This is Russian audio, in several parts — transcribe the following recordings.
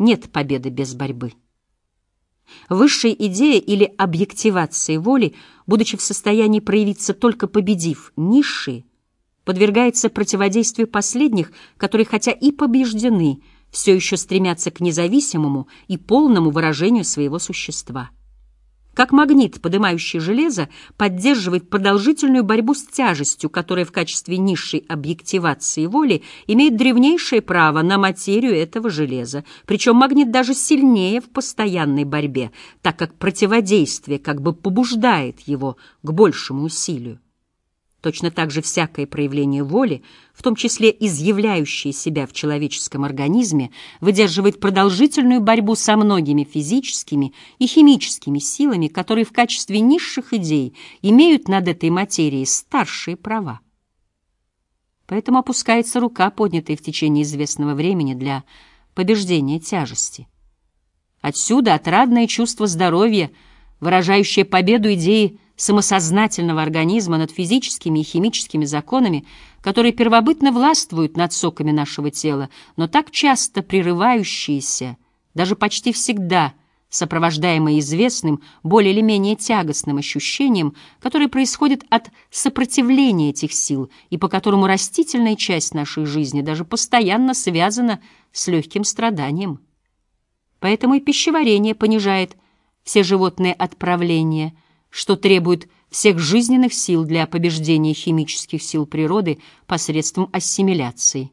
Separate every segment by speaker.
Speaker 1: нет победы без борьбы. Высшая идея или объективация воли, будучи в состоянии проявиться только победив низшие, подвергается противодействию последних, которые, хотя и побеждены, все еще стремятся к независимому и полному выражению своего существа как магнит, поднимающий железо, поддерживает продолжительную борьбу с тяжестью, которая в качестве низшей объективации воли имеет древнейшее право на материю этого железа. Причем магнит даже сильнее в постоянной борьбе, так как противодействие как бы побуждает его к большему усилию. Точно так же всякое проявление воли, в том числе изъявляющее себя в человеческом организме, выдерживает продолжительную борьбу со многими физическими и химическими силами, которые в качестве низших идей имеют над этой материей старшие права. Поэтому опускается рука, поднятая в течение известного времени для побеждения тяжести. Отсюда отрадное чувство здоровья, выражающее победу идеи самосознательного организма над физическими и химическими законами, которые первобытно властвуют над соками нашего тела, но так часто прерывающиеся, даже почти всегда сопровождаемые известным, более или менее тягостным ощущением, которое происходит от сопротивления этих сил и по которому растительная часть нашей жизни даже постоянно связана с легким страданием. Поэтому и пищеварение понижает все животные отправления – что требует всех жизненных сил для побеждения химических сил природы посредством ассимиляции.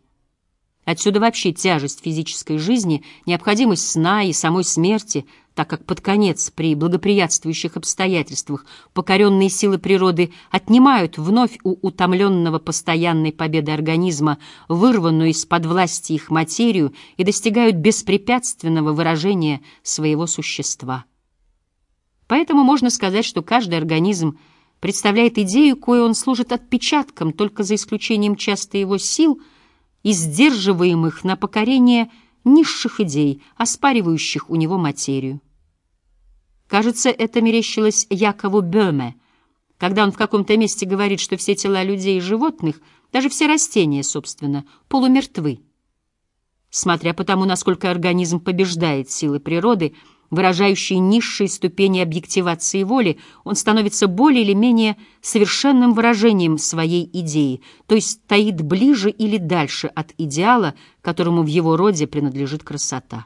Speaker 1: Отсюда вообще тяжесть физической жизни, необходимость сна и самой смерти, так как под конец, при благоприятствующих обстоятельствах, покоренные силы природы отнимают вновь у утомленного постоянной победы организма вырванную из-под власти их материю и достигают беспрепятственного выражения своего существа. Поэтому можно сказать, что каждый организм представляет идею, кое он служит отпечатком, только за исключением часто его сил и сдерживаемых на покорение низших идей, оспаривающих у него материю. Кажется, это мерещилось Якову Бёме, когда он в каком-то месте говорит, что все тела людей и животных, даже все растения, собственно, полумертвы. Смотря по тому, насколько организм побеждает силы природы — выражающий низшие ступени объективации воли, он становится более или менее совершенным выражением своей идеи, то есть стоит ближе или дальше от идеала, которому в его роде принадлежит красота.